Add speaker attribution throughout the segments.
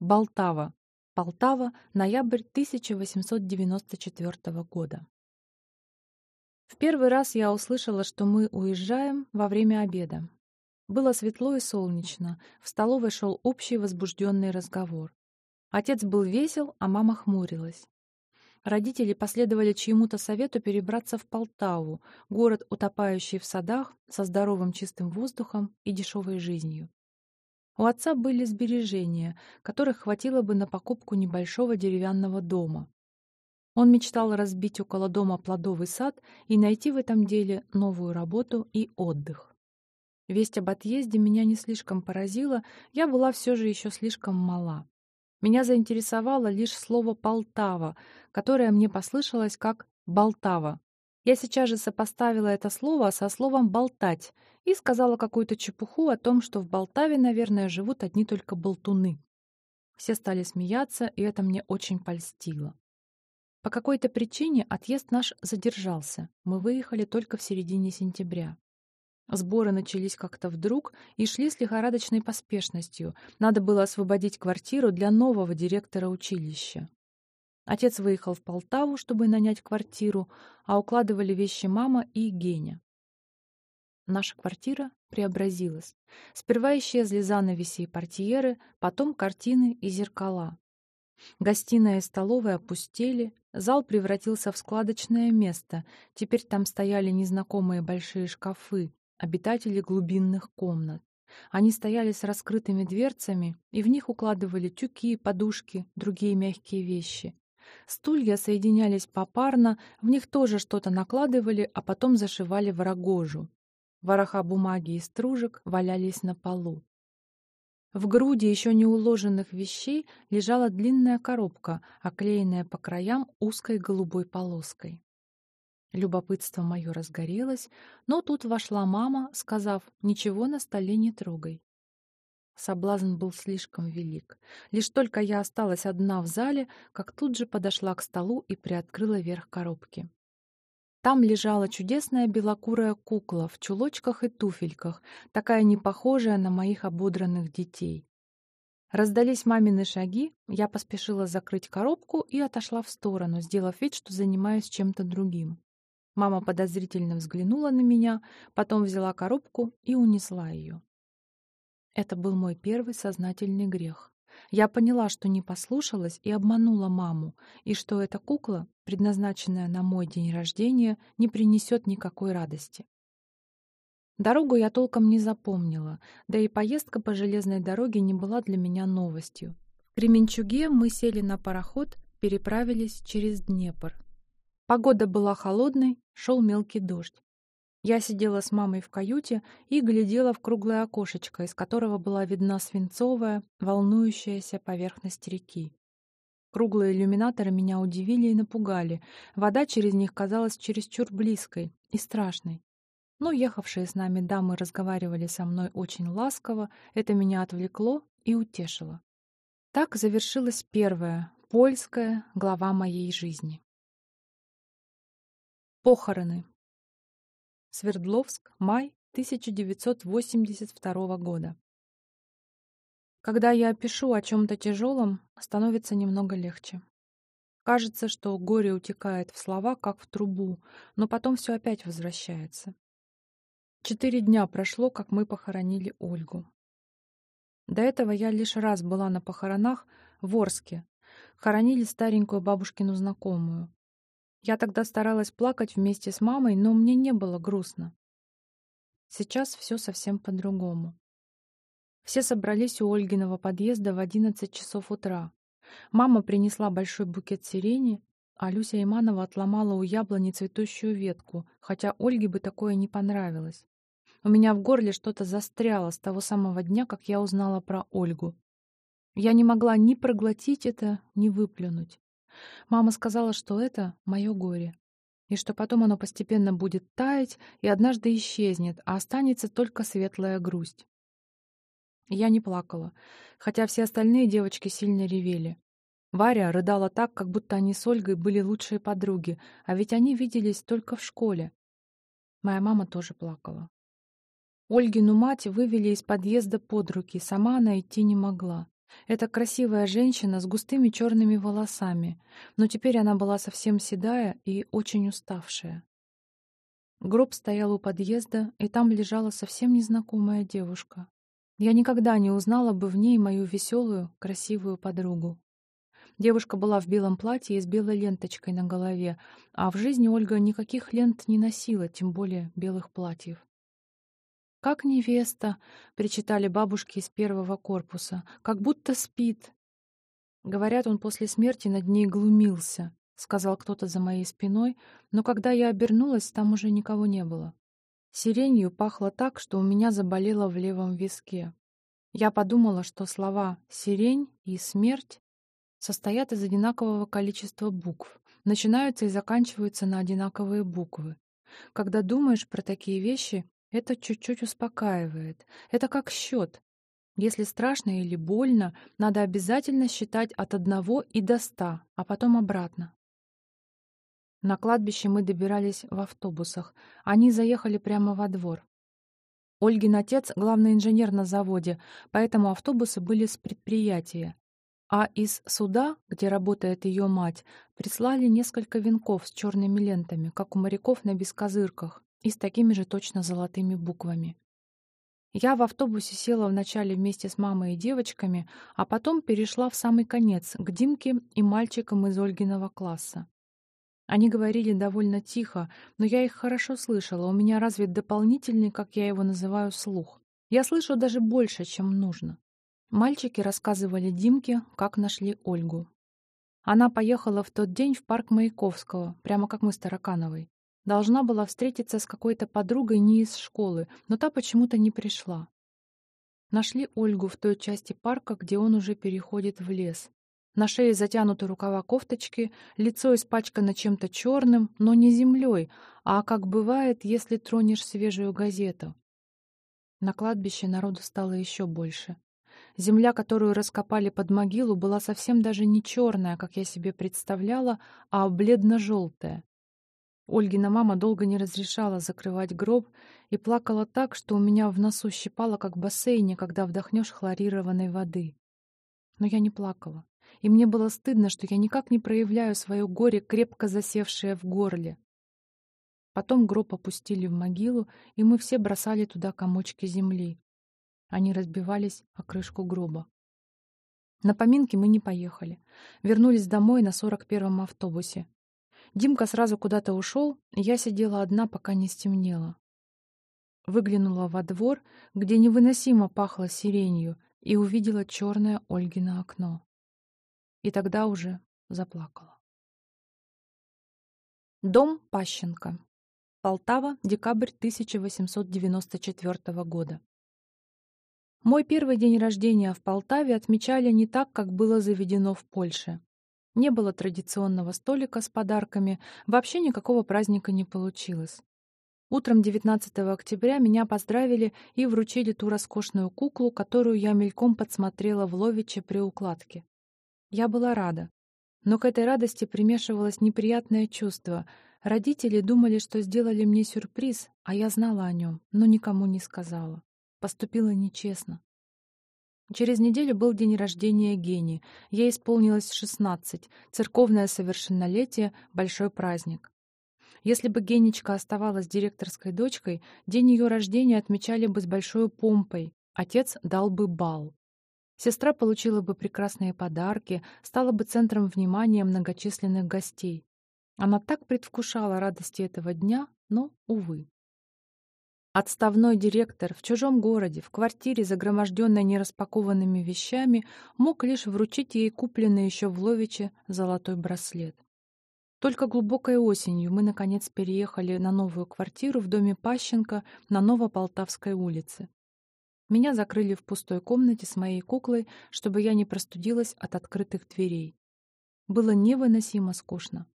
Speaker 1: Болтава. Полтава, ноябрь 1894 года. В первый раз я услышала, что мы уезжаем во время обеда. Было светло и солнечно, в столовой шел общий возбужденный разговор. Отец был весел, а мама хмурилась. Родители последовали чьему-то совету перебраться в Полтаву, город, утопающий в садах, со здоровым чистым воздухом и дешевой жизнью. У отца были сбережения, которых хватило бы на покупку небольшого деревянного дома. Он мечтал разбить около дома плодовый сад и найти в этом деле новую работу и отдых. Весть об отъезде меня не слишком поразила, я была все же еще слишком мала. Меня заинтересовало лишь слово «Полтава», которое мне послышалось как «Болтава». Я сейчас же сопоставила это слово со словом «болтать» и сказала какую-то чепуху о том, что в Болтаве, наверное, живут одни только болтуны. Все стали смеяться, и это мне очень польстило. По какой-то причине отъезд наш задержался. Мы выехали только в середине сентября. Сборы начались как-то вдруг и шли с лихорадочной поспешностью. Надо было освободить квартиру для нового директора училища. Отец выехал в Полтаву, чтобы нанять квартиру, а укладывали вещи мама и Геня. Наша квартира преобразилась. Сперва исчезли занавеси и портьеры, потом картины и зеркала. Гостиная и столовая опустели, зал превратился в складочное место. Теперь там стояли незнакомые большие шкафы, обитатели глубинных комнат. Они стояли с раскрытыми дверцами, и в них укладывали тюки, подушки, другие мягкие вещи. Стулья соединялись попарно, в них тоже что-то накладывали, а потом зашивали в рогожу. Вороха бумаги и стружек валялись на полу. В груди еще не уложенных вещей лежала длинная коробка, оклеенная по краям узкой голубой полоской. Любопытство мое разгорелось, но тут вошла мама, сказав «Ничего на столе не трогай». Соблазн был слишком велик. Лишь только я осталась одна в зале, как тут же подошла к столу и приоткрыла верх коробки. Там лежала чудесная белокурая кукла в чулочках и туфельках, такая непохожая на моих ободранных детей. Раздались мамины шаги, я поспешила закрыть коробку и отошла в сторону, сделав вид, что занимаюсь чем-то другим. Мама подозрительно взглянула на меня, потом взяла коробку и унесла ее. Это был мой первый сознательный грех. Я поняла, что не послушалась и обманула маму, и что эта кукла, предназначенная на мой день рождения, не принесет никакой радости. Дорогу я толком не запомнила, да и поездка по железной дороге не была для меня новостью. В Кременчуге мы сели на пароход, переправились через Днепр. Погода была холодной, шел мелкий дождь. Я сидела с мамой в каюте и глядела в круглое окошечко, из которого была видна свинцовая, волнующаяся поверхность реки. Круглые иллюминаторы меня удивили и напугали. Вода через них казалась чересчур близкой и страшной. Но ехавшие с нами дамы разговаривали со мной очень ласково, это меня отвлекло и утешило. Так завершилась первая, польская глава моей жизни. Похороны. Свердловск, май 1982 года. Когда я пишу о чем-то тяжелом, становится немного легче. Кажется, что горе утекает в слова, как в трубу, но потом все опять возвращается. Четыре дня прошло, как мы похоронили Ольгу. До этого я лишь раз была на похоронах в Орске. Хоронили старенькую бабушкину знакомую. Я тогда старалась плакать вместе с мамой, но мне не было грустно. Сейчас все совсем по-другому. Все собрались у Ольгиного подъезда в 11 часов утра. Мама принесла большой букет сирени, а Люся Иманова отломала у яблони цветущую ветку, хотя Ольге бы такое не понравилось. У меня в горле что-то застряло с того самого дня, как я узнала про Ольгу. Я не могла ни проглотить это, ни выплюнуть. Мама сказала, что это мое горе, и что потом оно постепенно будет таять и однажды исчезнет, а останется только светлая грусть. Я не плакала, хотя все остальные девочки сильно ревели. Варя рыдала так, как будто они с Ольгой были лучшие подруги, а ведь они виделись только в школе. Моя мама тоже плакала. Ольгину мать вывели из подъезда под руки, сама она идти не могла. Это красивая женщина с густыми черными волосами, но теперь она была совсем седая и очень уставшая. Гроб стоял у подъезда, и там лежала совсем незнакомая девушка. Я никогда не узнала бы в ней мою веселую, красивую подругу. Девушка была в белом платье и с белой ленточкой на голове, а в жизни Ольга никаких лент не носила, тем более белых платьев. «Как невеста!» — причитали бабушки из первого корпуса. «Как будто спит!» Говорят, он после смерти над ней глумился. — сказал кто-то за моей спиной, но когда я обернулась, там уже никого не было. Сиренью пахло так, что у меня заболело в левом виске. Я подумала, что слова «сирень» и «смерть» состоят из одинакового количества букв, начинаются и заканчиваются на одинаковые буквы. Когда думаешь про такие вещи, это чуть-чуть успокаивает. Это как счет. Если страшно или больно, надо обязательно считать от одного и до ста, а потом обратно. На кладбище мы добирались в автобусах. Они заехали прямо во двор. Ольгин отец — главный инженер на заводе, поэтому автобусы были с предприятия. А из суда, где работает ее мать, прислали несколько венков с черными лентами, как у моряков на бескозырках, и с такими же точно золотыми буквами. Я в автобусе села вначале вместе с мамой и девочками, а потом перешла в самый конец, к Димке и мальчикам из Ольгиного класса. Они говорили довольно тихо, но я их хорошо слышала. У меня развит дополнительный, как я его называю, слух. Я слышу даже больше, чем нужно. Мальчики рассказывали Димке, как нашли Ольгу. Она поехала в тот день в парк Маяковского, прямо как мы с Таракановой. Должна была встретиться с какой-то подругой не из школы, но та почему-то не пришла. Нашли Ольгу в той части парка, где он уже переходит в лес. На шее затянуты рукава кофточки, лицо испачкано чем-то черным, но не землей, а как бывает, если тронешь свежую газету. На кладбище народу стало еще больше. Земля, которую раскопали под могилу, была совсем даже не черная, как я себе представляла, а бледно-желтая. Ольгина мама долго не разрешала закрывать гроб и плакала так, что у меня в носу щипало, как в бассейне, когда вдохнешь хлорированной воды. Но я не плакала и мне было стыдно, что я никак не проявляю свое горе, крепко засевшее в горле. Потом гроб опустили в могилу, и мы все бросали туда комочки земли. Они разбивались о крышку гроба. На поминки мы не поехали. Вернулись домой на сорок первом автобусе. Димка сразу куда-то ушел, я сидела одна, пока не стемнело. Выглянула во двор, где невыносимо пахло сиренью, и увидела черное Ольгино окно. И тогда уже заплакала. Дом Пащенко. Полтава, декабрь 1894 года. Мой первый день рождения в Полтаве отмечали не так, как было заведено в Польше. Не было традиционного столика с подарками, вообще никакого праздника не получилось. Утром 19 октября меня поздравили и вручили ту роскошную куклу, которую я мельком подсмотрела в Ловиче при укладке. Я была рада. Но к этой радости примешивалось неприятное чувство. Родители думали, что сделали мне сюрприз, а я знала о нем, но никому не сказала. Поступила нечестно. Через неделю был день рождения Гени. Ей исполнилось шестнадцать. Церковное совершеннолетие — большой праздник. Если бы Генечка оставалась директорской дочкой, день ее рождения отмечали бы с большой помпой. Отец дал бы бал. Сестра получила бы прекрасные подарки, стала бы центром внимания многочисленных гостей. Она так предвкушала радости этого дня, но, увы. Отставной директор в чужом городе, в квартире, загроможденной нераспакованными вещами, мог лишь вручить ей купленный еще в Ловиче золотой браслет. Только глубокой осенью мы, наконец, переехали на новую квартиру в доме Пащенко на Новополтавской улице. Меня закрыли в пустой комнате с моей куклой, чтобы я не простудилась от открытых дверей. Было невыносимо скучно.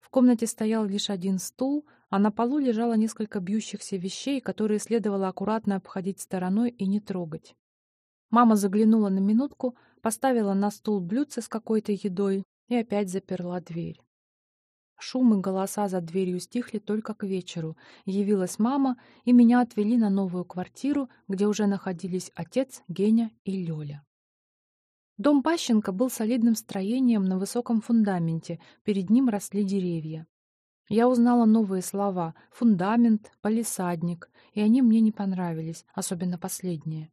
Speaker 1: В комнате стоял лишь один стул, а на полу лежало несколько бьющихся вещей, которые следовало аккуратно обходить стороной и не трогать. Мама заглянула на минутку, поставила на стул блюдце с какой-то едой и опять заперла дверь. Шум и голоса за дверью стихли только к вечеру. Явилась мама, и меня отвели на новую квартиру, где уже находились отец, Геня и Лёля. Дом Пащенко был солидным строением на высоком фундаменте, перед ним росли деревья. Я узнала новые слова — фундамент, палисадник, и они мне не понравились, особенно последние.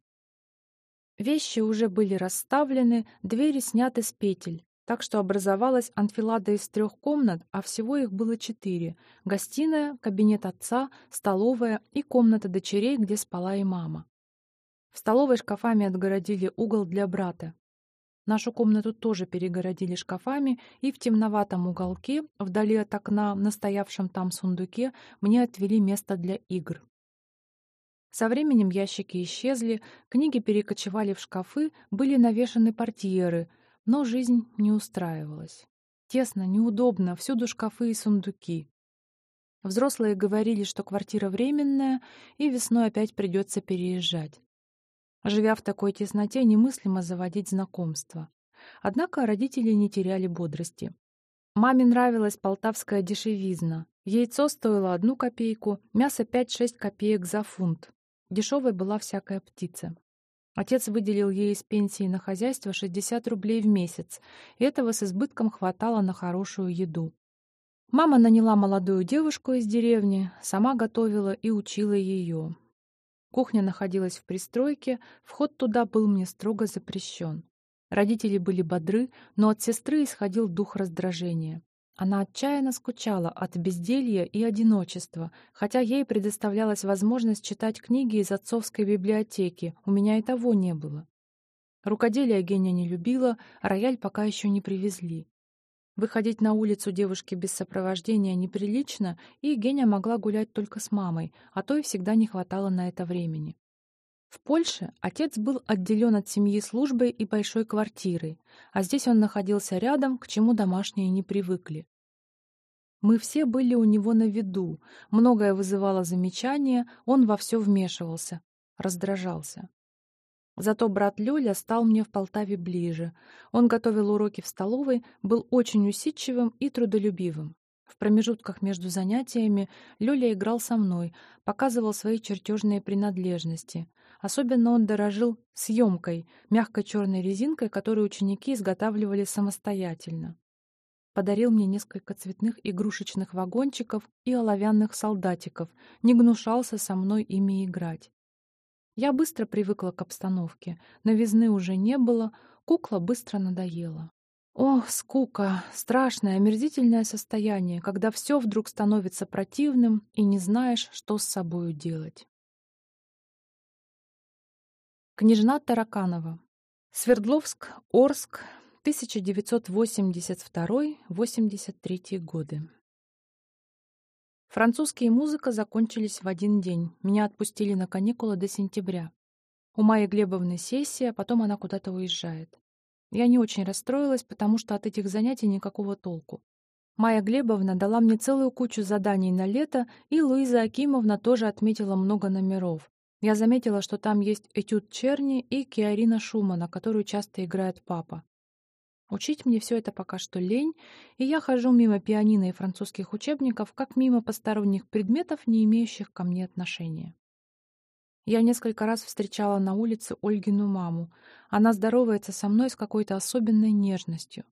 Speaker 1: Вещи уже были расставлены, двери сняты с петель, так что образовалась анфилада из трех комнат, а всего их было четыре — гостиная, кабинет отца, столовая и комната дочерей, где спала и мама. В столовой шкафами отгородили угол для брата. Нашу комнату тоже перегородили шкафами, и в темноватом уголке, вдали от окна, на стоявшем там сундуке, мне отвели место для игр. Со временем ящики исчезли, книги перекочевали в шкафы, были навешаны портьеры, но жизнь не устраивалась. Тесно, неудобно, всюду шкафы и сундуки. Взрослые говорили, что квартира временная, и весной опять придется переезжать. Живя в такой тесноте, немыслимо заводить знакомства. Однако родители не теряли бодрости. Маме нравилась полтавская дешевизна. Яйцо стоило одну копейку, мясо 5-6 копеек за фунт. Дешевой была всякая птица. Отец выделил ей из пенсии на хозяйство 60 рублей в месяц, и этого с избытком хватало на хорошую еду. Мама наняла молодую девушку из деревни, сама готовила и учила ее. Кухня находилась в пристройке, вход туда был мне строго запрещен. Родители были бодры, но от сестры исходил дух раздражения. Она отчаянно скучала от безделья и одиночества, хотя ей предоставлялась возможность читать книги из отцовской библиотеки, у меня и того не было. Рукоделие Геня не любила, рояль пока еще не привезли. Выходить на улицу девушке без сопровождения неприлично, и Геня могла гулять только с мамой, а то и всегда не хватало на это времени. В Польше отец был отделен от семьи службой и большой квартирой, а здесь он находился рядом, к чему домашние не привыкли. Мы все были у него на виду, многое вызывало замечания, он во все вмешивался, раздражался. Зато брат Лёля стал мне в Полтаве ближе. Он готовил уроки в столовой, был очень усидчивым и трудолюбивым. В промежутках между занятиями Лёля играл со мной, показывал свои чертежные принадлежности. Особенно он дорожил съемкой, мягкой черной резинкой, которую ученики изготавливали самостоятельно. Подарил мне несколько цветных игрушечных вагончиков и оловянных солдатиков, не гнушался со мной ими играть. Я быстро привыкла к обстановке, новизны уже не было, кукла быстро надоела. Ох, скука, страшное, омерзительное состояние, когда все вдруг становится противным и не знаешь, что с собою делать. Княжна Тараканова. Свердловск, Орск, 1982-83 годы. Французские музыка закончились в один день. Меня отпустили на каникулы до сентября. У Майи Глебовны сессия, потом она куда-то уезжает. Я не очень расстроилась, потому что от этих занятий никакого толку. Майя Глебовна дала мне целую кучу заданий на лето, и Луиза Акимовна тоже отметила много номеров. Я заметила, что там есть этюд Черни и Киарина Шумана, которую часто играет папа. Учить мне все это пока что лень, и я хожу мимо пианино и французских учебников, как мимо посторонних предметов, не имеющих ко мне отношения. Я несколько раз встречала на улице Ольгину маму. Она здоровается со мной с какой-то особенной нежностью.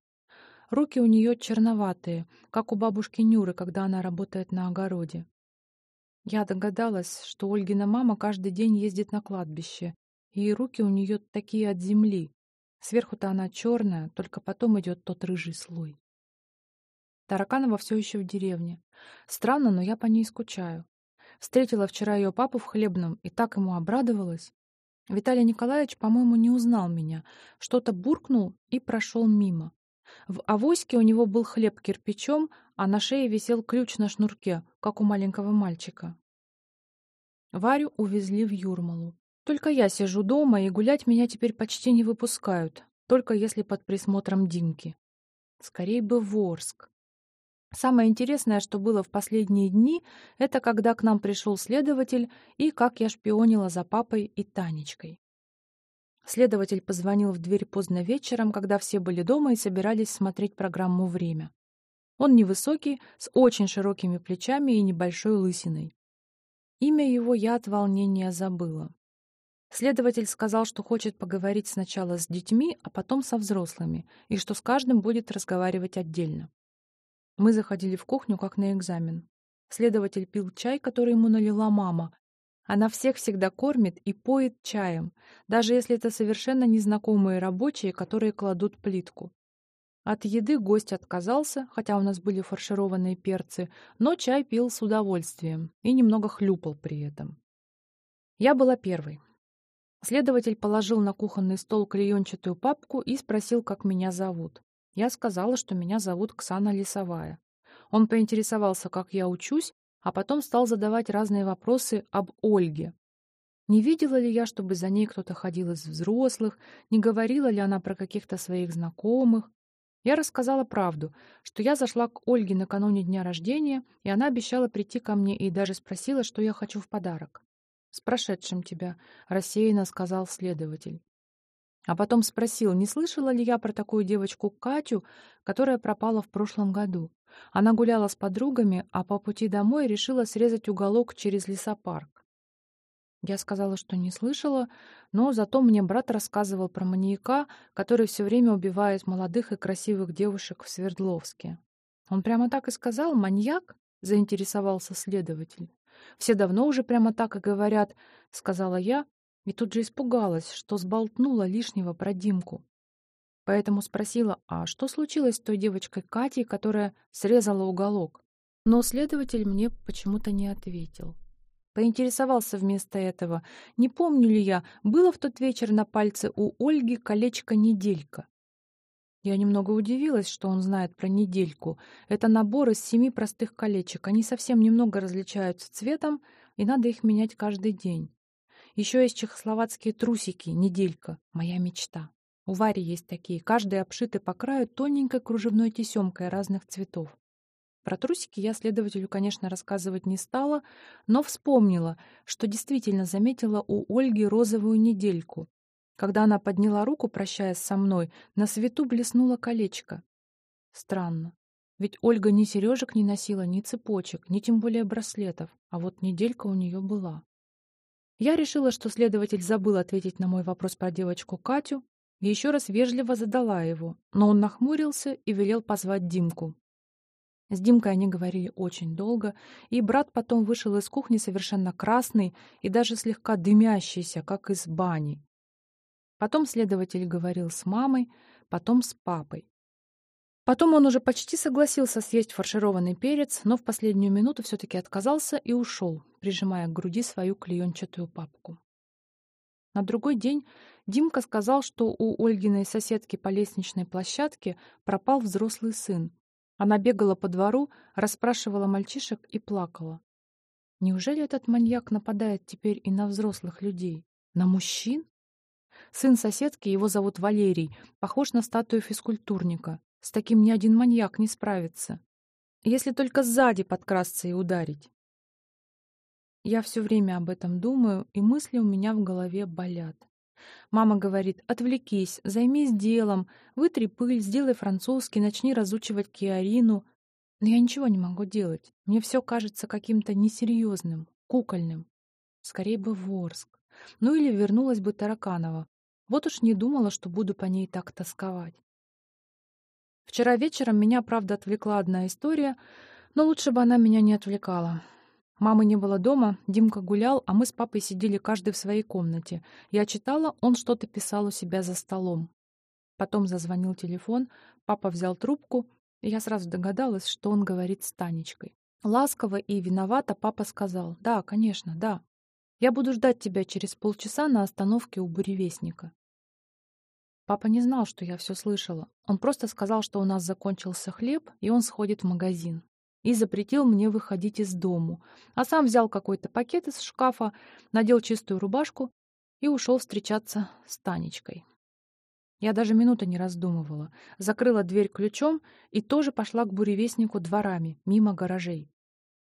Speaker 1: Руки у нее черноватые, как у бабушки Нюры, когда она работает на огороде. Я догадалась, что Ольгина мама каждый день ездит на кладбище, и руки у нее такие от земли. Сверху-то она черная, только потом идет тот рыжий слой. Тараканова все еще в деревне. Странно, но я по ней скучаю. Встретила вчера ее папу в хлебном и так ему обрадовалась. Виталий Николаевич, по-моему, не узнал меня. Что-то буркнул и прошел мимо. В авоське у него был хлеб кирпичом, а на шее висел ключ на шнурке, как у маленького мальчика. Варю увезли в Юрмалу. Только я сижу дома, и гулять меня теперь почти не выпускают, только если под присмотром Димки. Скорей бы в Орск. Самое интересное, что было в последние дни, это когда к нам пришел следователь и как я шпионила за папой и Танечкой. Следователь позвонил в дверь поздно вечером, когда все были дома и собирались смотреть программу «Время». Он невысокий, с очень широкими плечами и небольшой лысиной. Имя его я от волнения забыла. Следователь сказал, что хочет поговорить сначала с детьми, а потом со взрослыми, и что с каждым будет разговаривать отдельно. Мы заходили в кухню, как на экзамен. Следователь пил чай, который ему налила мама. Она всех всегда кормит и поет чаем, даже если это совершенно незнакомые рабочие, которые кладут плитку. От еды гость отказался, хотя у нас были фаршированные перцы, но чай пил с удовольствием и немного хлюпал при этом. Я была первой. Следователь положил на кухонный стол клеенчатую папку и спросил, как меня зовут. Я сказала, что меня зовут Ксана Лесовая. Он поинтересовался, как я учусь, а потом стал задавать разные вопросы об Ольге. Не видела ли я, чтобы за ней кто-то ходил из взрослых, не говорила ли она про каких-то своих знакомых. Я рассказала правду, что я зашла к Ольге накануне дня рождения, и она обещала прийти ко мне и даже спросила, что я хочу в подарок. «С прошедшим тебя», — рассеянно сказал следователь. А потом спросил, не слышала ли я про такую девочку Катю, которая пропала в прошлом году. Она гуляла с подругами, а по пути домой решила срезать уголок через лесопарк. Я сказала, что не слышала, но зато мне брат рассказывал про маньяка, который все время убивает молодых и красивых девушек в Свердловске. Он прямо так и сказал «маньяк?» — заинтересовался следователь. Все давно уже прямо так и говорят, — сказала я, и тут же испугалась, что сболтнула лишнего про Димку. Поэтому спросила, а что случилось с той девочкой Катей, которая срезала уголок? Но следователь мне почему-то не ответил. Поинтересовался вместо этого, не помню ли я, было в тот вечер на пальце у Ольги колечко-неделька. Я немного удивилась, что он знает про недельку. Это набор из семи простых колечек. Они совсем немного различаются цветом, и надо их менять каждый день. Еще есть чехословацкие трусики, неделька, моя мечта. У Вари есть такие, каждый обшитый по краю тоненькой кружевной тесемкой разных цветов. Про трусики я следователю, конечно, рассказывать не стала, но вспомнила, что действительно заметила у Ольги розовую недельку, когда она подняла руку, прощаясь со мной, на свету блеснуло колечко. Странно. Ведь Ольга ни сережек не носила, ни цепочек, ни тем более браслетов, а вот неделька у нее была. Я решила, что следователь забыл ответить на мой вопрос про девочку Катю, и еще раз вежливо задала его, но он нахмурился и велел позвать Димку. С Димкой они говорили очень долго, и брат потом вышел из кухни совершенно красный и даже слегка дымящийся, как из бани. Потом следователь говорил с мамой, потом с папой. Потом он уже почти согласился съесть фаршированный перец, но в последнюю минуту все-таки отказался и ушел, прижимая к груди свою клеенчатую папку. На другой день Димка сказал, что у Ольгиной соседки по лестничной площадке пропал взрослый сын. Она бегала по двору, расспрашивала мальчишек и плакала. Неужели этот маньяк нападает теперь и на взрослых людей? На мужчин? Сын соседки, его зовут Валерий, похож на статую физкультурника. С таким ни один маньяк не справится. Если только сзади подкрасться и ударить. Я все время об этом думаю, и мысли у меня в голове болят. Мама говорит, отвлекись, займись делом, вытри пыль, сделай французский, начни разучивать киарину. Но я ничего не могу делать. Мне все кажется каким-то несерьезным, кукольным. Скорее бы в Орск. Ну или вернулась бы Тараканова. Вот уж не думала, что буду по ней так тосковать. Вчера вечером меня, правда, отвлекла одна история, но лучше бы она меня не отвлекала. Мамы не было дома, Димка гулял, а мы с папой сидели каждый в своей комнате. Я читала, он что-то писал у себя за столом. Потом зазвонил телефон, папа взял трубку, и я сразу догадалась, что он говорит с Танечкой. Ласково и виновато папа сказал «Да, конечно, да». Я буду ждать тебя через полчаса на остановке у буревестника. Папа не знал, что я все слышала. Он просто сказал, что у нас закончился хлеб, и он сходит в магазин. И запретил мне выходить из дому. А сам взял какой-то пакет из шкафа, надел чистую рубашку и ушел встречаться с Танечкой. Я даже минуты не раздумывала. Закрыла дверь ключом и тоже пошла к буревестнику дворами, мимо гаражей.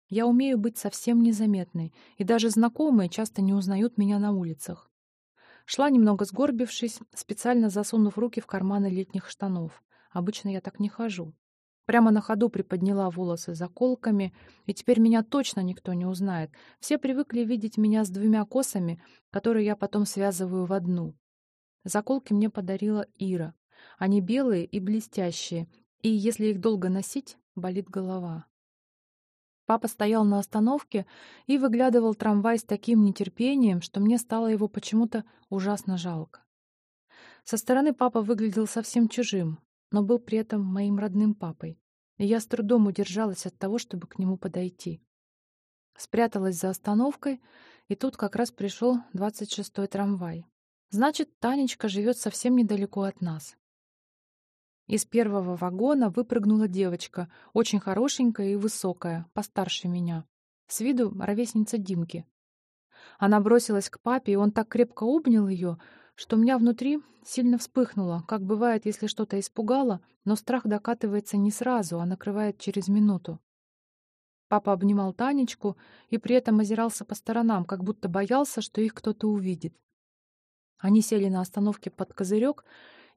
Speaker 1: Я умею быть совсем незаметной, и даже знакомые часто не узнают меня на улицах. Шла немного сгорбившись, специально засунув руки в карманы летних штанов. Обычно я так не хожу. Прямо на ходу приподняла волосы заколками, и теперь меня точно никто не узнает. Все привыкли видеть меня с двумя косами, которые я потом связываю в одну. Заколки мне подарила Ира. Они белые и блестящие, и если их долго носить, болит голова. Папа стоял на остановке и выглядывал трамвай с таким нетерпением, что мне стало его почему-то ужасно жалко. Со стороны папа выглядел совсем чужим, но был при этом моим родным папой, и я с трудом удержалась от того, чтобы к нему подойти. Спряталась за остановкой, и тут как раз пришел 26-й трамвай. Значит, Танечка живет совсем недалеко от нас. Из первого вагона выпрыгнула девочка, очень хорошенькая и высокая, постарше меня. С виду ровесница Димки. Она бросилась к папе, и он так крепко обнял ее, что у меня внутри сильно вспыхнуло, как бывает, если что-то испугало, но страх докатывается не сразу, а накрывает через минуту. Папа обнимал Танечку и при этом озирался по сторонам, как будто боялся, что их кто-то увидит. Они сели на остановке под козырек,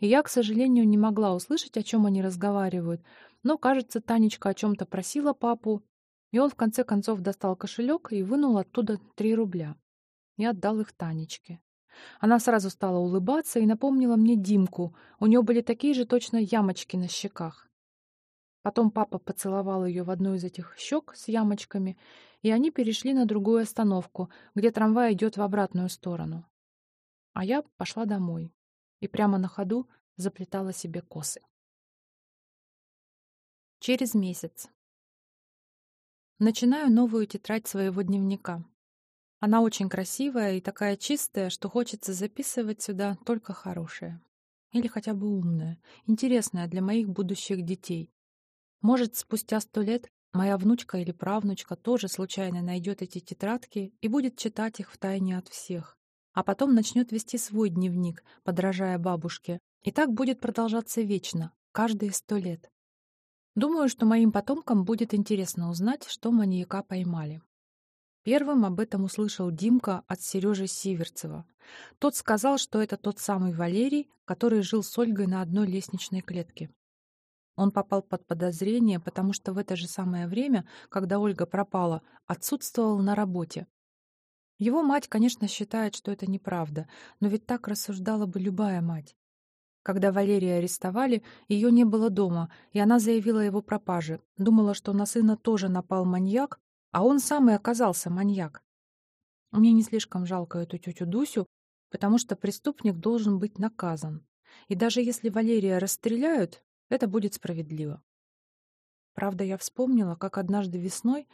Speaker 1: и я, к сожалению, не могла услышать, о чем они разговаривают, но, кажется, Танечка о чем-то просила папу, и он в конце концов достал кошелек и вынул оттуда три рубля. И отдал их Танечке. Она сразу стала улыбаться и напомнила мне Димку. У нее были такие же точно ямочки на щеках. Потом папа поцеловал ее в одну из этих щек с ямочками, и они перешли на другую остановку, где трамвай идет в обратную сторону. А я пошла домой и прямо на ходу заплетала себе косы. Через месяц. Начинаю новую тетрадь своего дневника. Она очень красивая и такая чистая, что хочется записывать сюда только хорошее. Или хотя бы умное, интересное для моих будущих детей. Может, спустя сто лет моя внучка или правнучка тоже случайно найдет эти тетрадки и будет читать их втайне от всех. А потом начнет вести свой дневник, подражая бабушке. И так будет продолжаться вечно, каждые сто лет. Думаю, что моим потомкам будет интересно узнать, что маньяка поймали. Первым об этом услышал Димка от Сережи Сиверцева. Тот сказал, что это тот самый Валерий, который жил с Ольгой на одной лестничной клетке. Он попал под подозрение, потому что в это же самое время, когда Ольга пропала, отсутствовал на работе. Его мать, конечно, считает, что это неправда, но ведь так рассуждала бы любая мать. Когда Валерия арестовали, ее не было дома, и она заявила его пропаже. Думала, что на сына тоже напал маньяк, а он сам и оказался маньяк. Мне не слишком жалко эту тетю Дусю, потому что преступник должен быть наказан. И даже если Валерия расстреляют, это будет справедливо. Правда, я вспомнила, как однажды весной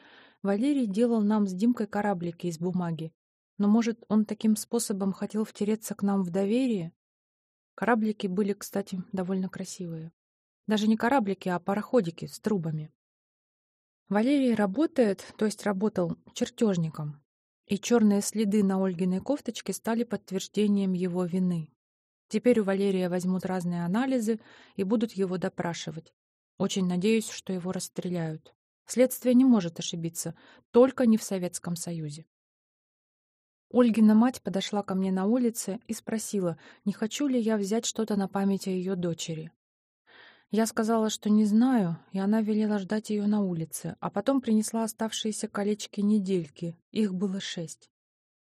Speaker 1: Валерий делал нам с Димкой кораблики из бумаги. Но, может, он таким способом хотел втереться к нам в доверие? Кораблики были, кстати, довольно красивые. Даже не кораблики, а пароходики с трубами. Валерий работает, то есть работал, чертежником, и черные следы на Ольгиной кофточке стали подтверждением его вины. Теперь у Валерия возьмут разные анализы и будут его допрашивать. Очень надеюсь, что его расстреляют. Следствие не может ошибиться, только не в Советском Союзе. Ольгина мать подошла ко мне на улице и спросила, не хочу ли я взять что-то на память о ее дочери. Я сказала, что не знаю, и она велела ждать ее на улице, а потом принесла оставшиеся колечки-недельки. Их было шесть.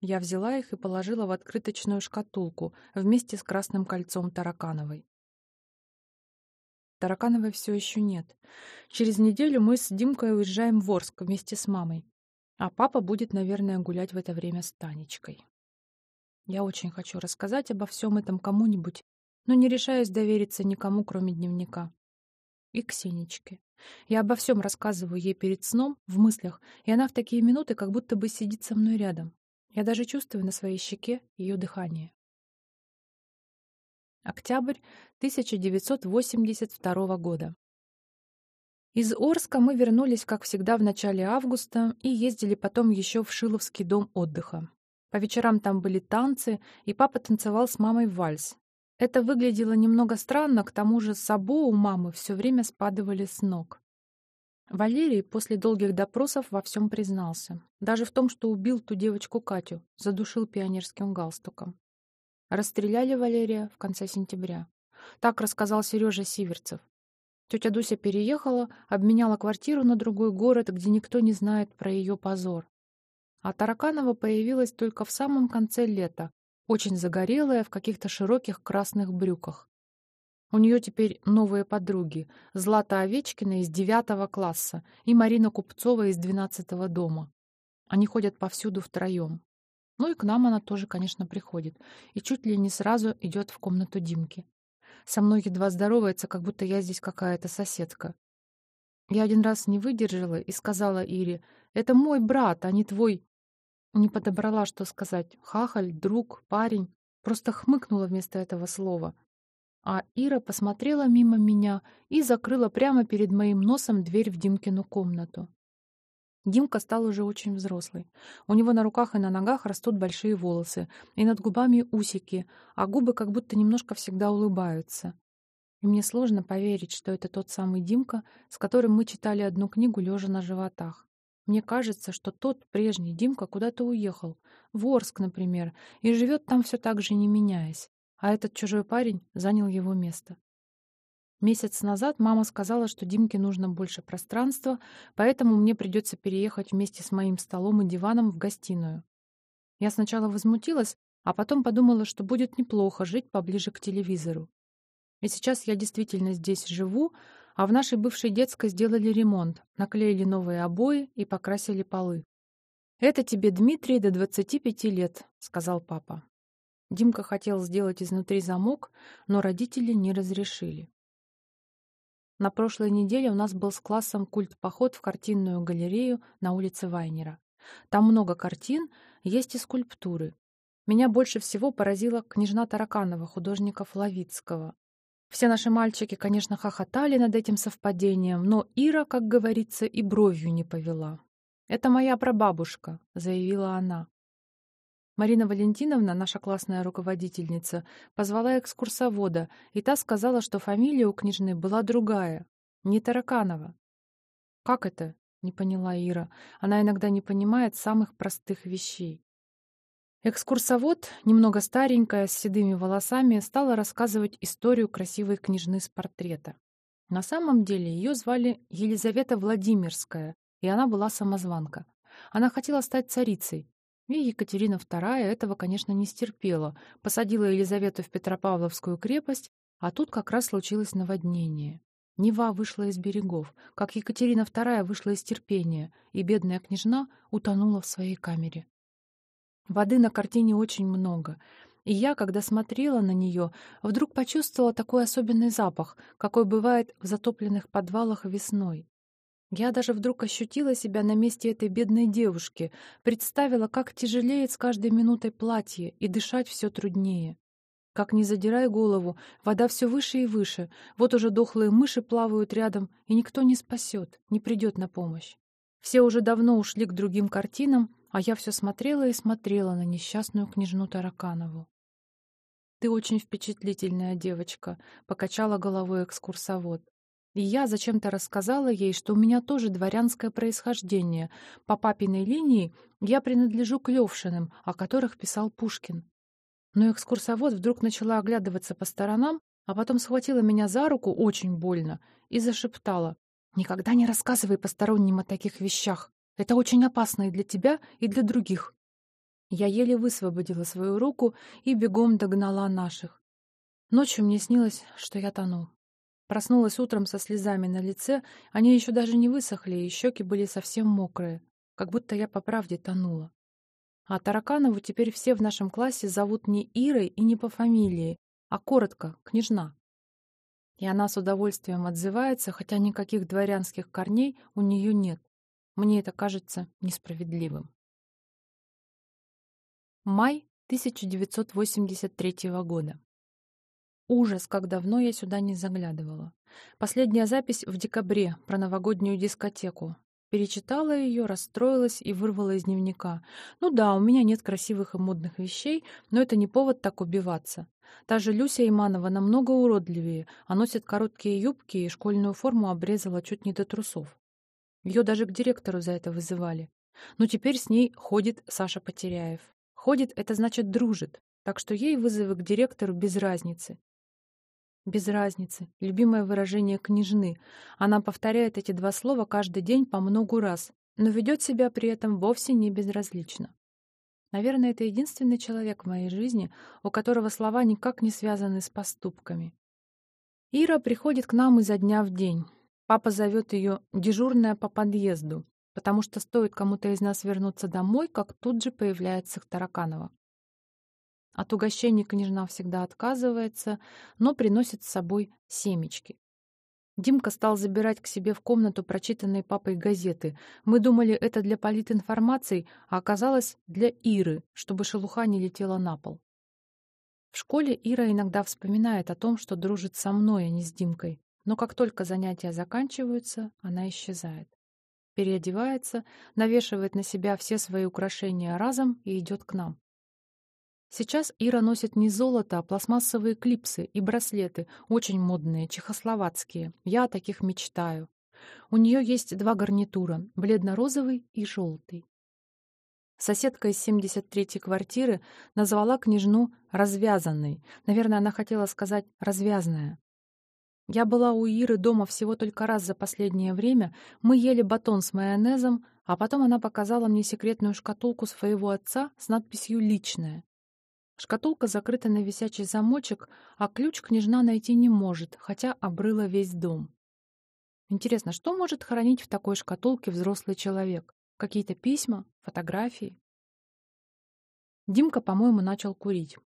Speaker 1: Я взяла их и положила в открыточную шкатулку вместе с красным кольцом Таракановой. Таракановой все еще нет. Через неделю мы с Димкой уезжаем в Орск вместе с мамой. А папа будет, наверное, гулять в это время с Танечкой. Я очень хочу рассказать обо всем этом кому-нибудь, но не решаюсь довериться никому, кроме дневника. И Ксенечке. Я обо всем рассказываю ей перед сном, в мыслях, и она в такие минуты как будто бы сидит со мной рядом. Я даже чувствую на своей щеке ее дыхание. Октябрь 1982 года. Из Орска мы вернулись, как всегда, в начале августа и ездили потом еще в Шиловский дом отдыха. По вечерам там были танцы, и папа танцевал с мамой вальс, это выглядело немного странно, к тому же сабо у мамы все время спадывали с ног. Валерий после долгих допросов во всем признался. Даже в том, что убил ту девочку Катю, задушил пионерским галстуком. Расстреляли Валерия в конце сентября. Так рассказал Сережа Сиверцев. Тетя Дуся переехала, обменяла квартиру на другой город, где никто не знает про ее позор. А Тараканова появилась только в самом конце лета, очень загорелая, в каких-то широких красных брюках. У нее теперь новые подруги — Злата Овечкина из девятого класса и Марина Купцова из двенадцатого дома. Они ходят повсюду втроем. Ну и к нам она тоже, конечно, приходит. И чуть ли не сразу идет в комнату Димки. Со мной едва здоровается, как будто я здесь какая-то соседка. Я один раз не выдержала и сказала Ире, «Это мой брат, а не твой...» Не подобрала, что сказать. Хахаль, друг, парень. Просто хмыкнула вместо этого слова. А Ира посмотрела мимо меня и закрыла прямо перед моим носом дверь в Димкину комнату. Димка стал уже очень взрослый. У него на руках и на ногах растут большие волосы, и над губами усики, а губы как будто немножко всегда улыбаются. И мне сложно поверить, что это тот самый Димка, с которым мы читали одну книгу лежа на животах. Мне кажется, что тот прежний Димка куда-то уехал, в Орск, например, и живет там все так же, не меняясь, а этот чужой парень занял его место. Месяц назад мама сказала, что Димке нужно больше пространства, поэтому мне придется переехать вместе с моим столом и диваном в гостиную. Я сначала возмутилась, а потом подумала, что будет неплохо жить поближе к телевизору. И сейчас я действительно здесь живу, а в нашей бывшей детской сделали ремонт, наклеили новые обои и покрасили полы. «Это тебе, Дмитрий, до 25 лет», — сказал папа. Димка хотел сделать изнутри замок, но родители не разрешили. На прошлой неделе у нас был с классом культ-поход в картинную галерею на улице Вайнера. Там много картин, есть и скульптуры. Меня больше всего поразила княжна Тараканова, художника Флавицкого. Все наши мальчики, конечно, хохотали над этим совпадением, но Ира, как говорится, и бровью не повела. «Это моя прабабушка», — заявила она. Марина Валентиновна, наша классная руководительница, позвала экскурсовода, и та сказала, что фамилия у княжны была другая, не Тараканова. «Как это?» — не поняла Ира. Она иногда не понимает самых простых вещей. Экскурсовод, немного старенькая, с седыми волосами, стала рассказывать историю красивой княжны с портрета. На самом деле ее звали Елизавета Владимирская, и она была самозванка. Она хотела стать царицей, и Екатерина II этого, конечно, не стерпела, посадила Елизавету в Петропавловскую крепость, а тут как раз случилось наводнение. Нева вышла из берегов, как Екатерина II вышла из терпения, и бедная княжна утонула в своей камере. Воды на картине очень много, и я, когда смотрела на нее, вдруг почувствовала такой особенный запах, какой бывает в затопленных подвалах весной. Я даже вдруг ощутила себя на месте этой бедной девушки, представила, как тяжелеет с каждой минутой платье, и дышать все труднее. Как не задирай голову, вода все выше и выше, вот уже дохлые мыши плавают рядом, и никто не спасет, не придет на помощь. Все уже давно ушли к другим картинам, а я все смотрела и смотрела на несчастную княжну Тараканову. «Ты очень впечатлительная девочка», — покачала головой экскурсовод. И я зачем-то рассказала ей, что у меня тоже дворянское происхождение. По папиной линии я принадлежу к Левшиным, о которых писал Пушкин. Но экскурсовод вдруг начала оглядываться по сторонам, а потом схватила меня за руку очень больно и зашептала. «Никогда не рассказывай посторонним о таких вещах. Это очень опасно и для тебя, и для других». Я еле высвободила свою руку и бегом догнала наших. Ночью мне снилось, что я тону. Проснулась утром со слезами на лице, они еще даже не высохли, и щеки были совсем мокрые, как будто я по правде тонула. А Тараканову теперь все в нашем классе зовут не Ирой и не по фамилии, а коротко — княжна. И она с удовольствием отзывается, хотя никаких дворянских корней у нее нет. Мне это кажется несправедливым. Май 1983 года. Ужас, как давно я сюда не заглядывала. Последняя запись в декабре про новогоднюю дискотеку. Перечитала ее, расстроилась и вырвала из дневника. Ну да, у меня нет красивых и модных вещей, но это не повод так убиваться. Та же Люся Иманова намного уродливее, а носит короткие юбки и школьную форму обрезала чуть не до трусов. Ее даже к директору за это вызывали. Но теперь с ней ходит Саша Потеряев. Ходит — это значит дружит, так что ей вызовы к директору без разницы. Без разницы. Любимое выражение княжны. Она повторяет эти два слова каждый день по многу раз, но ведет себя при этом вовсе не безразлично. Наверное, это единственный человек в моей жизни, у которого слова никак не связаны с поступками. Ира приходит к нам изо дня в день. Папа зовет ее «дежурная по подъезду», потому что стоит кому-то из нас вернуться домой, как тут же появляется Тараканова. От угощений княжна всегда отказывается, но приносит с собой семечки. Димка стал забирать к себе в комнату прочитанные папой газеты. Мы думали, это для политинформации, а оказалось для Иры, чтобы шелуха не летела на пол. В школе Ира иногда вспоминает о том, что дружит со мной, а не с Димкой. Но как только занятия заканчиваются, она исчезает. Переодевается, навешивает на себя все свои украшения разом и идет к нам. Сейчас Ира носит не золото, а пластмассовые клипсы и браслеты, очень модные, чехословацкие. Я о таких мечтаю. У нее есть два гарнитура — бледно-розовый и желтый. Соседка из 73-й квартиры назвала княжну «развязанной». Наверное, она хотела сказать «развязная». Я была у Иры дома всего только раз за последнее время. Мы ели батон с майонезом, а потом она показала мне секретную шкатулку своего отца с надписью «Личная». Шкатулка закрыта на висячий замочек, а ключ княжна найти не может, хотя обрыла весь дом. Интересно, что может хранить в такой шкатулке взрослый человек? Какие-то письма, фотографии? Димка, по-моему, начал курить.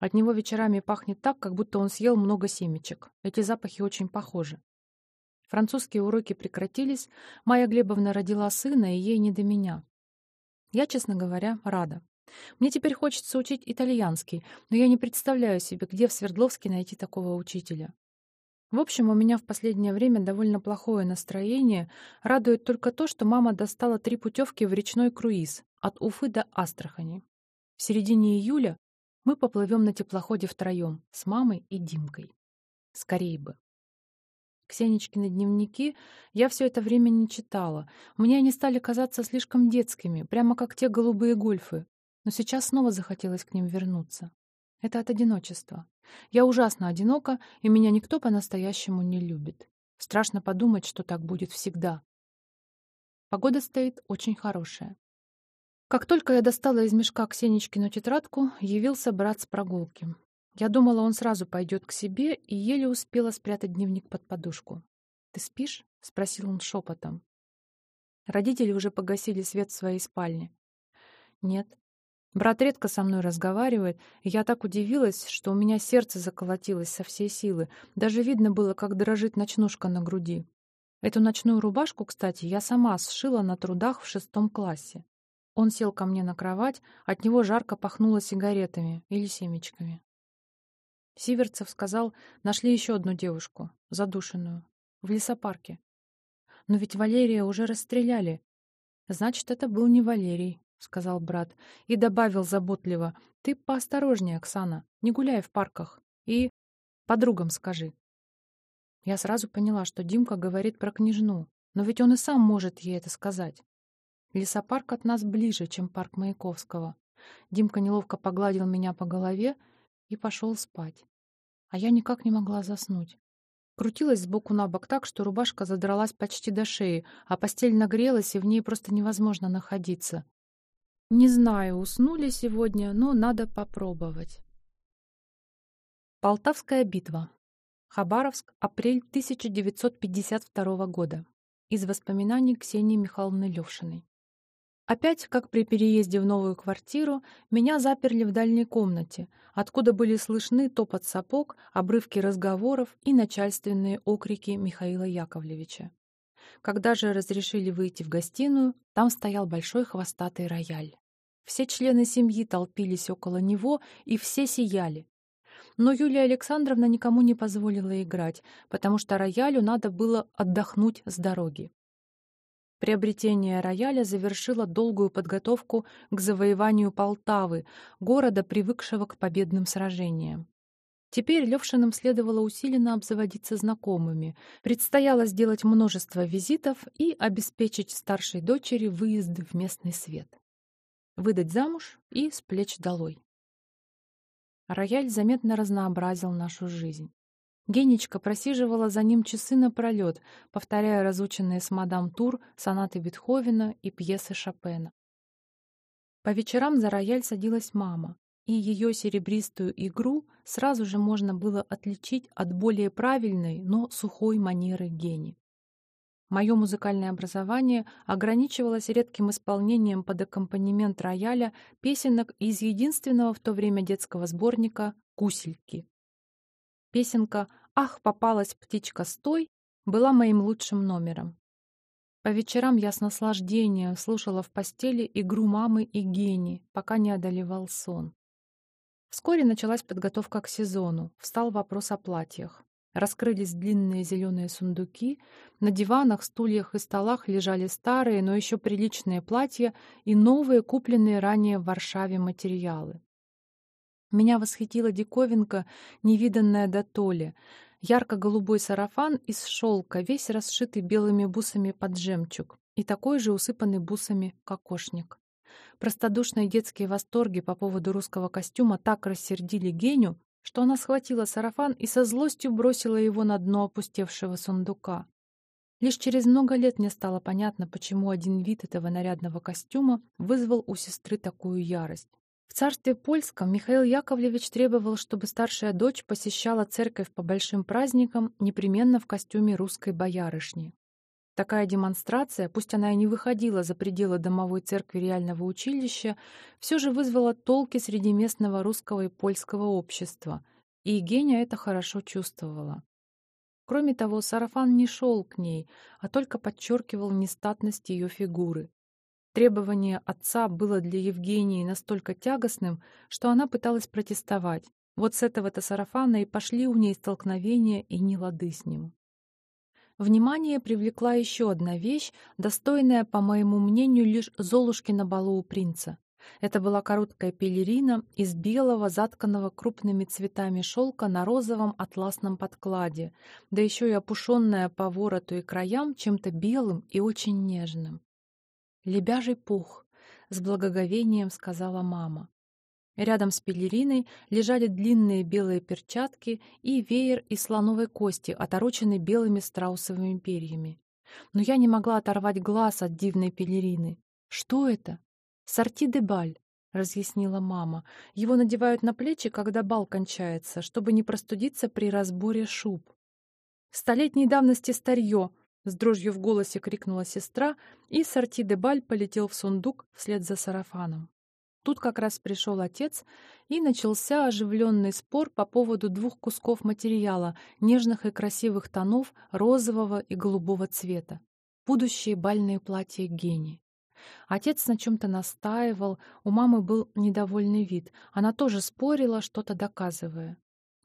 Speaker 1: От него вечерами пахнет так, как будто он съел много семечек. Эти запахи очень похожи. Французские уроки прекратились, Майя Глебовна родила сына, и ей не до меня. Я, честно говоря, рада. Мне теперь хочется учить итальянский, но я не представляю себе, где в Свердловске найти такого учителя. В общем, у меня в последнее время довольно плохое настроение. Радует только то, что мама достала три путевки в речной круиз от Уфы до Астрахани. В середине июля мы поплывем на теплоходе втроем с мамой и Димкой. Скорее бы. Ксенечкины дневники я все это время не читала. Мне они стали казаться слишком детскими, прямо как те голубые гольфы, но сейчас снова захотелось к ним вернуться. Это от одиночества. Я ужасно одинока, и меня никто по-настоящему не любит. Страшно подумать, что так будет всегда. Погода стоит очень хорошая. Как только я достала из мешка Ксенечкину тетрадку, явился брат с прогулки. Я думала, он сразу пойдет к себе, и еле успела спрятать дневник под подушку. «Ты спишь?» — спросил он шепотом. Родители уже погасили свет в своей спальне. «Нет», Брат редко со мной разговаривает, и я так удивилась, что у меня сердце заколотилось со всей силы. Даже видно было, как дрожит ночнушка на груди. Эту ночную рубашку, кстати, я сама сшила на трудах в шестом классе. Он сел ко мне на кровать, от него жарко пахнуло сигаретами или семечками. Сиверцев сказал, нашли еще одну девушку, задушенную, в лесопарке. Но ведь Валерия уже расстреляли. Значит, это был не Валерий, — сказал брат, и добавил заботливо, — ты поосторожнее, Оксана, не гуляй в парках. И подругам скажи. Я сразу поняла, что Димка говорит про княжну, но ведь он и сам может ей это сказать. Лесопарк от нас ближе, чем парк Маяковского. Димка неловко погладил меня по голове и пошел спать. А я никак не могла заснуть. Крутилась сбоку на бок так, что рубашка задралась почти до шеи, а постель нагрелась, и в ней просто невозможно находиться. Не знаю, уснули сегодня, но надо попробовать. Полтавская битва. Хабаровск, апрель 1952 года. Из воспоминаний Ксении Михайловны Левшиной. Опять, как при переезде в новую квартиру, меня заперли в дальней комнате, откуда были слышны топот сапог, обрывки разговоров и начальственные окрики Михаила Яковлевича. Когда же разрешили выйти в гостиную, там стоял большой хвостатый рояль. Все члены семьи толпились около него, и все сияли. Но Юлия Александровна никому не позволила играть, потому что роялю надо было отдохнуть с дороги. Приобретение рояля завершило долгую подготовку к завоеванию Полтавы, города, привыкшего к победным сражениям. Теперь Левшиным следовало усиленно обзаводиться знакомыми. Предстояло сделать множество визитов и обеспечить старшей дочери выезды в местный свет выдать замуж и с плеч долой. Рояль заметно разнообразил нашу жизнь. Генечка просиживала за ним часы напролет, повторяя разученные с мадам Тур сонаты Бетховена и пьесы Шопена. По вечерам за рояль садилась мама, и ее серебристую игру сразу же можно было отличить от более правильной, но сухой манеры Гени. Мое музыкальное образование ограничивалось редким исполнением под аккомпанемент рояля песенок из единственного в то время детского сборника «Кусельки». Песенка «Ах, попалась птичка, стой!» была моим лучшим номером. По вечерам я с наслаждением слушала в постели игру мамы и Гени, пока не одолевал сон. Вскоре началась подготовка к сезону, встал вопрос о платьях. Раскрылись длинные зеленые сундуки, на диванах, стульях и столах лежали старые, но еще приличные платья и новые, купленные ранее в Варшаве материалы. Меня восхитила диковинка, невиданная до толи. Ярко-голубой сарафан из шелка, весь расшитый белыми бусами под жемчуг, и такой же усыпанный бусами кокошник. Простодушные детские восторги по поводу русского костюма так рассердили Геню, что она схватила сарафан и со злостью бросила его на дно опустевшего сундука. Лишь через много лет мне стало понятно, почему один вид этого нарядного костюма вызвал у сестры такую ярость. В царстве польском Михаил Яковлевич требовал, чтобы старшая дочь посещала церковь по большим праздникам непременно в костюме русской боярышни. Такая демонстрация, пусть она и не выходила за пределы домовой церкви реального училища, все же вызвала толки среди местного русского и польского общества, и Евгения это хорошо чувствовала. Кроме того, сарафан не шел к ней, а только подчеркивал нестатность ее фигуры. Требование отца было для Евгении настолько тягостным, что она пыталась протестовать. Вот с этого-то сарафана и пошли у ней столкновения и нелады с ним. Внимание привлекла еще одна вещь, достойная, по моему мнению, лишь Золушки на балу у принца. Это была короткая пелерина из белого, затканного крупными цветами шелка на розовом атласном подкладе, да еще и опушенная по вороту и краям чем-то белым и очень нежным. «Лебяжий пух», — с благоговением сказала мама. Рядом с пелериной лежали длинные белые перчатки и веер из слоновой кости, отороченный белыми страусовыми перьями. Но я не могла оторвать глаз от дивной пелерины. «Что это?» «Сорти де баль», — разъяснила мама. «Его надевают на плечи, когда бал кончается, чтобы не простудиться при разборе шуб». «Столетней давности старье!» — с дрожью в голосе крикнула сестра, и сорти де баль полетел в сундук вслед за сарафаном. Тут как раз пришел отец, и начался оживленный спор по поводу двух кусков материала, нежных и красивых тонов розового и голубого цвета. Будущие бальные платья Гени. Отец на чем-то настаивал, у мамы был недовольный вид. Она тоже спорила, что-то доказывая.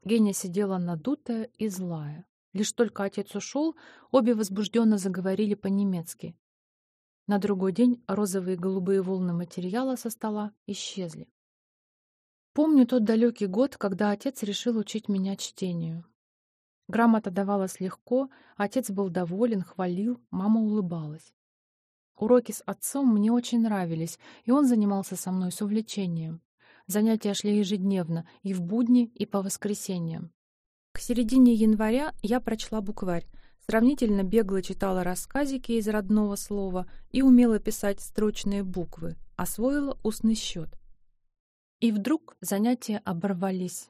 Speaker 1: Геня сидела надутая и злая. Лишь только отец ушел, обе возбужденно заговорили по-немецки. На другой день розовые и голубые волны материала со стола исчезли. Помню тот далекий год, когда отец решил учить меня чтению. Грамота давалась легко, отец был доволен, хвалил, мама улыбалась. Уроки с отцом мне очень нравились, и он занимался со мной с увлечением. Занятия шли ежедневно, и в будни, и по воскресеньям. К середине января я прочла букварь, Сравнительно бегло читала рассказики из родного слова и умела писать строчные буквы, освоила устный счет. И вдруг занятия оборвались.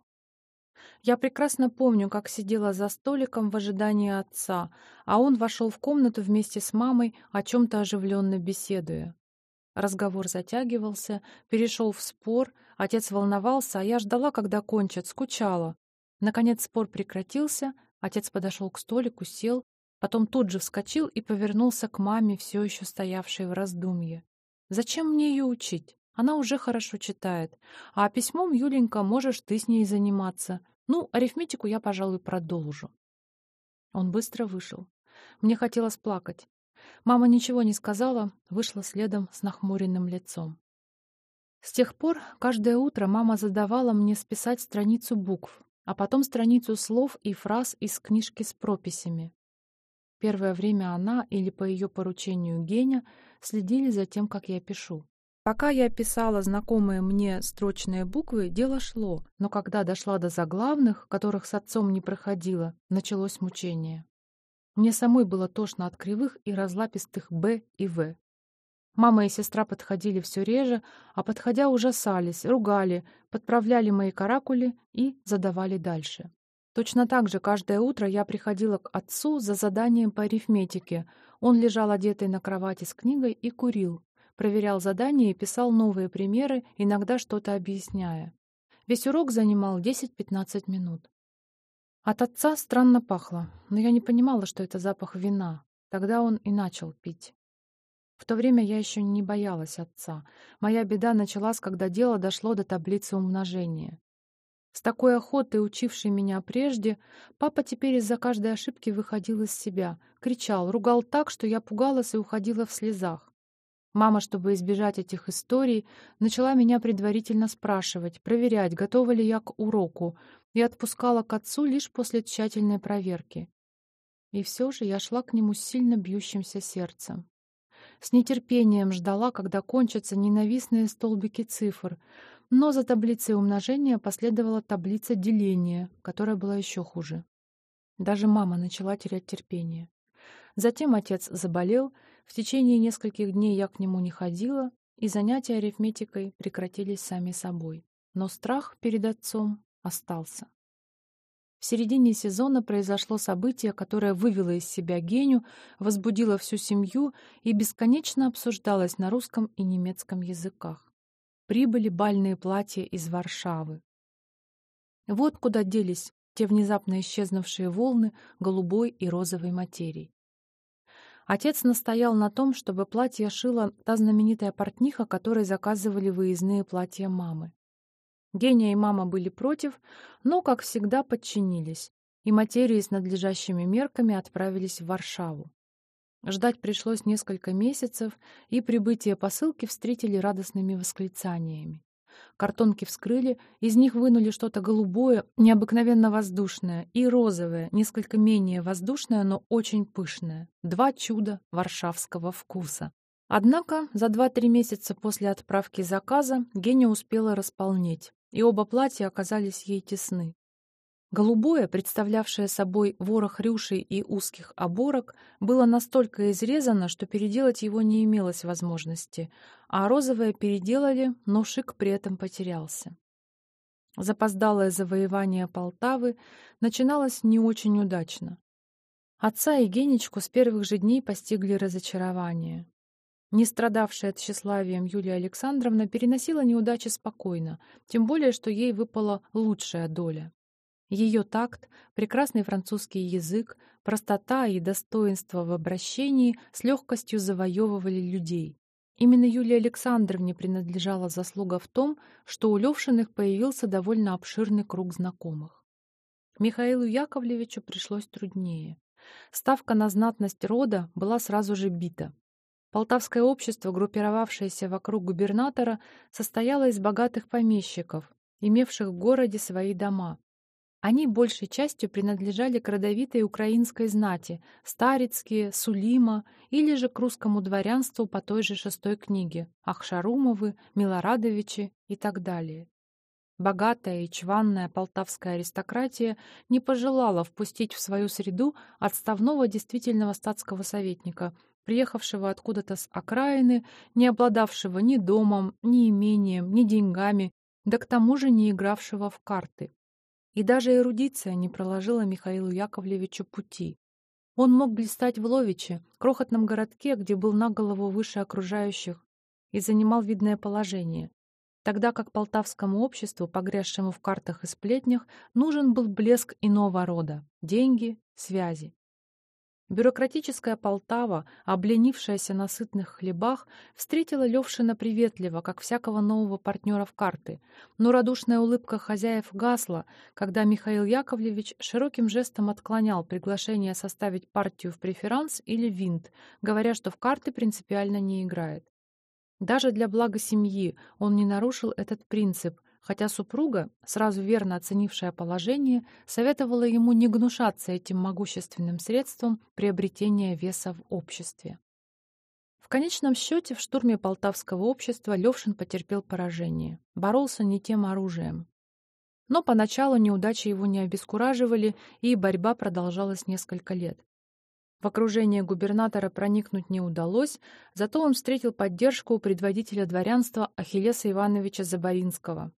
Speaker 1: Я прекрасно помню, как сидела за столиком в ожидании отца, а он вошел в комнату вместе с мамой, о чем-то оживленно беседуя. Разговор затягивался, перешел в спор, отец волновался, а я ждала, когда кончат, скучала. Наконец спор прекратился, Отец подошел к столику, сел, потом тут же вскочил и повернулся к маме, все еще стоявшей в раздумье. «Зачем мне ее учить? Она уже хорошо читает. А письмом, Юленька, можешь ты с ней заниматься. Ну, арифметику я, пожалуй, продолжу». Он быстро вышел. Мне хотелось плакать. Мама ничего не сказала, вышла следом с нахмуренным лицом. С тех пор каждое утро мама задавала мне списать страницу букв, а потом страницу слов и фраз из книжки с прописями. Первое время она или по ее поручению Геня следили за тем, как я пишу. Пока я писала знакомые мне строчные буквы, дело шло, но когда дошла до заглавных, которых с отцом не проходила, началось мучение. Мне самой было тошно от кривых и разлапистых «Б» и «В». Мама и сестра подходили все реже, а подходя ужасались, ругали, подправляли мои каракули и задавали дальше. Точно так же каждое утро я приходила к отцу за заданием по арифметике. Он лежал одетый на кровати с книгой и курил, проверял задания и писал новые примеры, иногда что-то объясняя. Весь урок занимал 10-15 минут. От отца странно пахло, но я не понимала, что это запах вина. Тогда он и начал пить. В то время я еще не боялась отца. Моя беда началась, когда дело дошло до таблицы умножения. С такой охотой, учившей меня прежде, папа теперь из-за каждой ошибки выходил из себя, кричал, ругал так, что я пугалась и уходила в слезах. Мама, чтобы избежать этих историй, начала меня предварительно спрашивать, проверять, готова ли я к уроку, и отпускала к отцу лишь после тщательной проверки. И все же я шла к нему с сильно бьющимся сердцем. С нетерпением ждала, когда кончатся ненавистные столбики цифр, но за таблицей умножения последовала таблица деления, которая была еще хуже. Даже мама начала терять терпение. Затем отец заболел, в течение нескольких дней я к нему не ходила, и занятия арифметикой прекратились сами собой. Но страх перед отцом остался. В середине сезона произошло событие, которое вывело из себя Геню, возбудило всю семью и бесконечно обсуждалось на русском и немецком языках. Прибыли бальные платья из Варшавы. Вот куда делись те внезапно исчезнувшие волны голубой и розовой материи. Отец настоял на том, чтобы платье шила та знаменитая портниха, которой заказывали выездные платья мамы. Гения и мама были против, но, как всегда, подчинились, и материи с надлежащими мерками отправились в Варшаву. Ждать пришлось несколько месяцев, и прибытие посылки встретили радостными восклицаниями. Картонки вскрыли, из них вынули что-то голубое, необыкновенно воздушное, и розовое, несколько менее воздушное, но очень пышное. Два чуда варшавского вкуса. Однако за два-три месяца после отправки заказа Геня успела располнеть, и оба платья оказались ей тесны. Голубое, представлявшее собой ворох рюшей и узких оборок, было настолько изрезано, что переделать его не имелось возможности, а розовое переделали, но шик при этом потерялся. Запоздалое завоевание Полтавы начиналось не очень удачно. Отца и Генечку с первых же дней постигли разочарование. Не страдавшая тщеславием Юлия Александровна переносила неудачи спокойно, тем более, что ей выпала лучшая доля. Ее такт, прекрасный французский язык, простота и достоинство в обращении с легкостью завоевывали людей. Именно Юлии Александровне принадлежала заслуга в том, что у Левшиных появился довольно обширный круг знакомых. Михаилу Яковлевичу пришлось труднее. Ставка на знатность рода была сразу же бита. Полтавское общество, группировавшееся вокруг губернатора, состояло из богатых помещиков, имевших в городе свои дома. Они большей частью принадлежали к родовитой украинской знати, Старицкие, Сулима или же к русскому дворянству по той же шестой книге, Ахшарумовы, Милорадовичи и так далее. Богатая и чванная полтавская аристократия не пожелала впустить в свою среду отставного действительного статского советника, приехавшего откуда-то с окраины, не обладавшего ни домом, ни имением, ни деньгами, да к тому же не игравшего в карты. И даже эрудиция не проложила Михаилу Яковлевичу пути. Он мог блистать в Ловиче, крохотном городке, где был на голову выше окружающих, и занимал видное положение, тогда как полтавскому обществу, погрязшему в картах и сплетнях, нужен был блеск иного рода — деньги, связи. Бюрократическая Полтава, обленившаяся на сытных хлебах, встретила Левшина приветливо, как всякого нового партнера в карты, но радушная улыбка хозяев гасла, когда Михаил Яковлевич широким жестом отклонял приглашение составить партию в преферанс или винт, говоря, что в карты принципиально не играет. Даже для блага семьи он не нарушил этот принцип, хотя супруга, сразу верно оценившая положение, советовала ему не гнушаться этим могущественным средством приобретения веса в обществе. В конечном счете в штурме полтавского общества Левшин потерпел поражение. Боролся не тем оружием. Но поначалу неудачи его не обескураживали, и борьба продолжалась несколько лет. В окружение губернатора проникнуть не удалось, зато он встретил поддержку у предводителя дворянства Ахиллеса Ивановича Заборинского.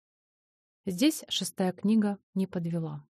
Speaker 1: Здесь шестая книга не подвела.